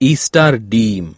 Easter Deem